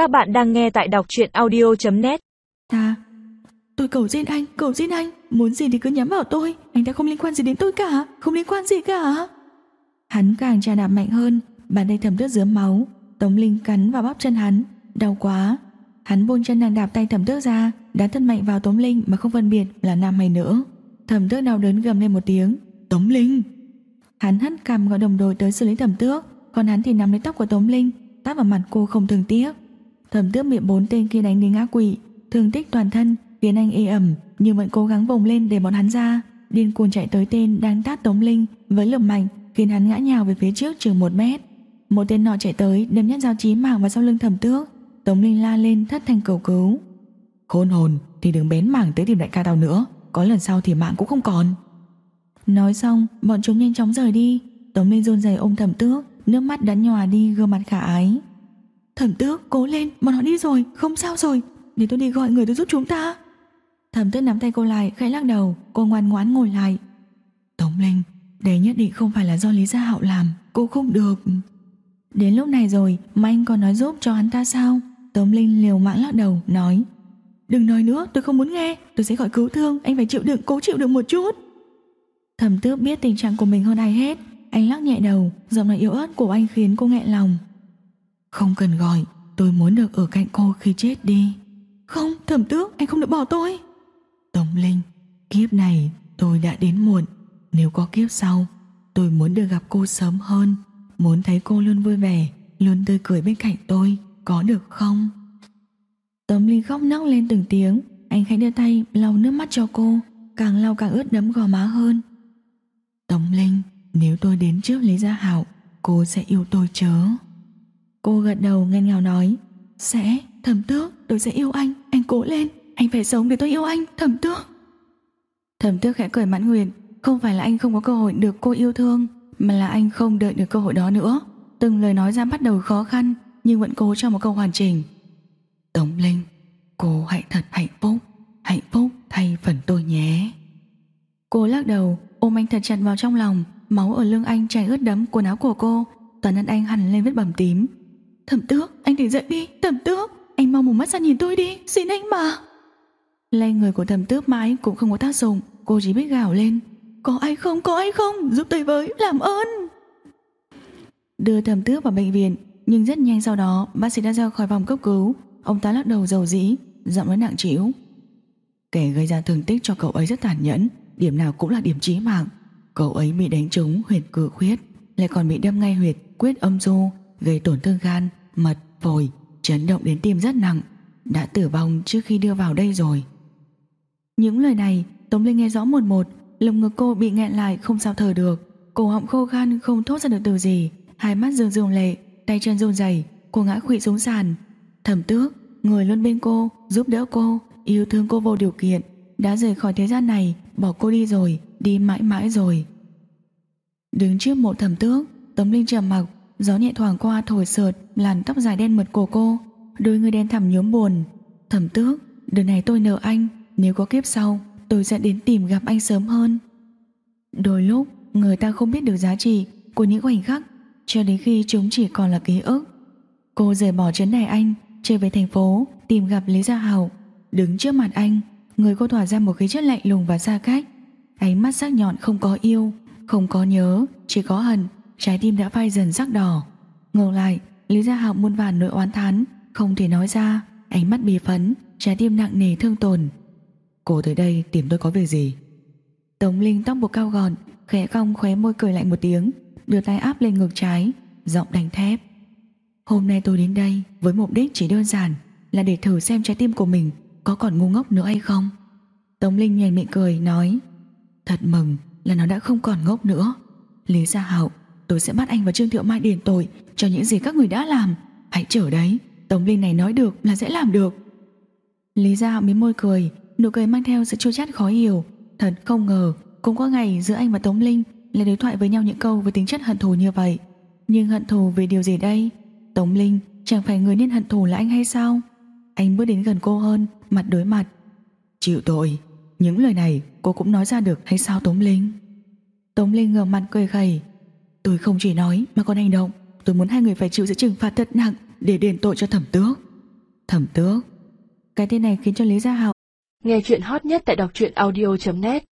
Các bạn đang nghe tại đọc truyện audio.net Ta Tôi cầu xin anh, cầu xin anh. Muốn gì thì cứ nhắm vào tôi. Anh ta không liên quan gì đến tôi cả. Không liên quan gì cả. Hắn càng tra đạp mạnh hơn. Bàn tay thẩm tước dướm máu. Tống Linh cắn vào bắp chân hắn. Đau quá. Hắn buông chân nàng đạp tay thẩm tước ra. Đá thân mạnh vào Tống Linh mà không phân biệt là nam hay nữ. Thẩm tước đau đớn gầm lên một tiếng. Tống Linh! Hắn hất cằm gọi đồng đội tới xử lý thẩm tước. Còn hắn thì nắm lấy tóc của Tống Linh Tát vào mặt cô không thương tiếc. Thẩm tước bị bốn tên kia đánh đến ngã quỵ Thương tích toàn thân khiến anh ê ẩm Nhưng vẫn cố gắng vùng lên để bọn hắn ra. Điên cuồng chạy tới tên đang tát Tống Linh Với lực mạnh khiến hắn ngã nhào về phía trước chừng một mét. Một tên nọ chạy tới đâm nhát dao chí mạng vào sau lưng thẩm tước. Tống Linh la lên thất thanh cầu cứu. Khôn hồn thì đừng bén mảng tới tìm đại ca tao nữa Có lần sau thì mạng cũng không còn. Nói xong bọn chúng nhanh chóng rời đi. Tống Linh run rẩy ôm thẩm tước Nước mắt đã nhòa đi gương mặt khả ái Thẩm tước, cố lên, Bọn họ đi rồi, không sao rồi. Để tôi đi gọi người tôi giúp chúng ta. Thẩm tước nắm tay cô lại, khẽ lắc đầu, Cô ngoan ngoãn ngồi lại. Tống Linh Đây nhất định không phải là do Lý Gia Hạo làm, Cô không được. Đến lúc này rồi, mà anh còn nói giúp cho hắn ta sao? Tống Linh liều mạng lắc đầu, nói. Đừng nói nữa, tôi không muốn nghe, Tôi sẽ gọi cứu thương, Anh phải chịu đựng, cố chịu đựng một chút. Thẩm tước biết tình trạng của mình hơn ai hết. Anh lắc nhẹ đầu, Giọng nói yếu ớt của anh khiến cô nghẹn lòng. Không cần gọi, Tôi muốn được ở cạnh cô khi chết đi. Không, thẩm tước anh không được bỏ tôi. Tống Linh, Kiếp này tôi đã đến muộn. Nếu có kiếp sau, Tôi muốn được gặp cô sớm hơn. Muốn thấy cô luôn vui vẻ, Luôn tươi cười bên cạnh tôi, Có được không? Tống Linh khóc nấc lên từng tiếng. Anh khẽ đưa tay lau nước mắt cho cô, Càng lau càng ướt đẫm gò má hơn. Tống Linh, Nếu tôi đến trước Lý Gia Hạo, Cô sẽ yêu tôi chớ? Cô gật đầu nghẹn ngào nói Sẽ, thẩm tước, tôi sẽ yêu anh Anh cố lên, anh phải sống để tôi yêu anh Thẩm tước. Thẩm tước khẽ cười mãn nguyện Không phải là anh không có cơ hội được cô yêu thương Mà là anh không đợi được cơ hội đó nữa. Từng lời nói ra bắt đầu khó khăn Nhưng vẫn cố cho một câu hoàn chỉnh. Tống Linh Cô hãy thật hạnh phúc Hạnh phúc thay phần tôi nhé. Cô lắc đầu ôm anh thật chặt vào trong lòng Máu ở lưng anh chảy ướt đẫm quần áo của cô Toàn thân anh hẳn lên vết bầm tím. Thẩm tước, anh tỉnh dậy đi. Thẩm tước, anh mau một mắt ra nhìn tôi đi. Xin anh mà. Lay người của thẩm tước mãi cũng không có tác dụng. Cô chỉ biết gào lên. Có ai không, có ai không? Giúp tôi với, làm ơn. Đưa thẩm tước vào bệnh viện, Nhưng rất nhanh sau đó, Bác sĩ đã ra khỏi phòng cấp cứu. Ông ta lắc đầu dầu dĩ, Giọng nói nặng trĩu. Kẻ gây ra thương tích cho cậu ấy rất tàn nhẫn. Điểm nào cũng là điểm chí mạng. Cậu ấy bị đánh trúng huyệt cự khuyết. Lại còn bị đâm ngay huyệt, quyết âm du. Gây tổn thương gan, mật, phổi Chấn động đến tim rất nặng Đã tử vong trước khi đưa vào đây rồi. Những lời này Tống Linh nghe rõ một một Lồng ngực cô bị nghẹn lại không sao thở được. Cổ họng khô khan không thốt ra được từ gì Hai mắt rưng rưng lệ Tay chân run rẩy Cô ngã khuỵu xuống sàn. Thẩm tước Người luôn bên cô Giúp đỡ cô Yêu thương cô vô điều kiện Đã rời khỏi thế gian này Bỏ cô đi rồi Đi mãi mãi rồi. Đứng trước mộ thẩm tước Tống Linh trầm mặc Gió nhẹ thoảng qua thổi sợt Làn tóc dài đen mượt của cô. Đôi người đen thẳm nhuốm buồn. Thẩm tước Đời này tôi nợ anh, Nếu có kiếp sau, Tôi sẽ đến tìm gặp anh sớm hơn. Đôi lúc, Người ta không biết được giá trị Của những khoảnh khắc, Cho đến khi chúng chỉ còn là ký ức. Cô rời bỏ chấn đài anh, Trở về thành phố, Tìm gặp Lý Gia Hảo. Đứng trước mặt anh, Người cô tỏa ra một khí chất lạnh lùng và xa cách. Ánh mắt sắc nhọn không có yêu, Không có nhớ, Chỉ có hận. Trái tim đã phai dần sắc đỏ. Ngược lại, Lý Gia Hạo muôn vàn nỗi oán thán, Không thể nói ra, Ánh mắt bì phấn, Trái tim nặng nề thương tổn. Cô tới đây tìm tôi có việc gì? Tống Linh tóc buộc cao gọn, Khẽ cong khóe môi cười lạnh một tiếng, Đưa tay áp lên ngực trái, Giọng đành thép. Hôm nay tôi đến đây với mục đích chỉ đơn giản Là để thử xem trái tim của mình Có còn ngu ngốc nữa hay không. Tống Linh nhèn miệng cười, nói, Thật mừng là nó đã không còn ngốc nữa. Lý Gia Hạo Tôi sẽ bắt anh và Trương Thiệu Mai đền tội Cho những gì các người đã làm. Hãy chờ đấy. Tống Linh này nói được là sẽ làm được. Lý Gia Hạo mím môi cười, Nụ cười mang theo sự chua chát khó hiểu. Thật không ngờ, Cũng có ngày giữa anh và Tống Linh Lại đối thoại với nhau những câu với tính chất hận thù như vậy. Nhưng hận thù vì điều gì đây? Tống Linh, chẳng phải người nên hận thù là anh hay sao? Anh bước đến gần cô hơn, Mặt đối mặt. Chịu tội. Những lời này cô cũng nói ra được hay sao Tống Linh? Tống Linh ngửa mặt cười khẩy. Tôi không chỉ nói mà còn hành động. Tôi muốn hai người phải chịu sự trừng phạt thật nặng Để đền tội cho thẩm tước. Thẩm tước. Cái tên này khiến cho Lý Gia Hạo Nghe chuyện hot nhất tại đọc truyện audio.net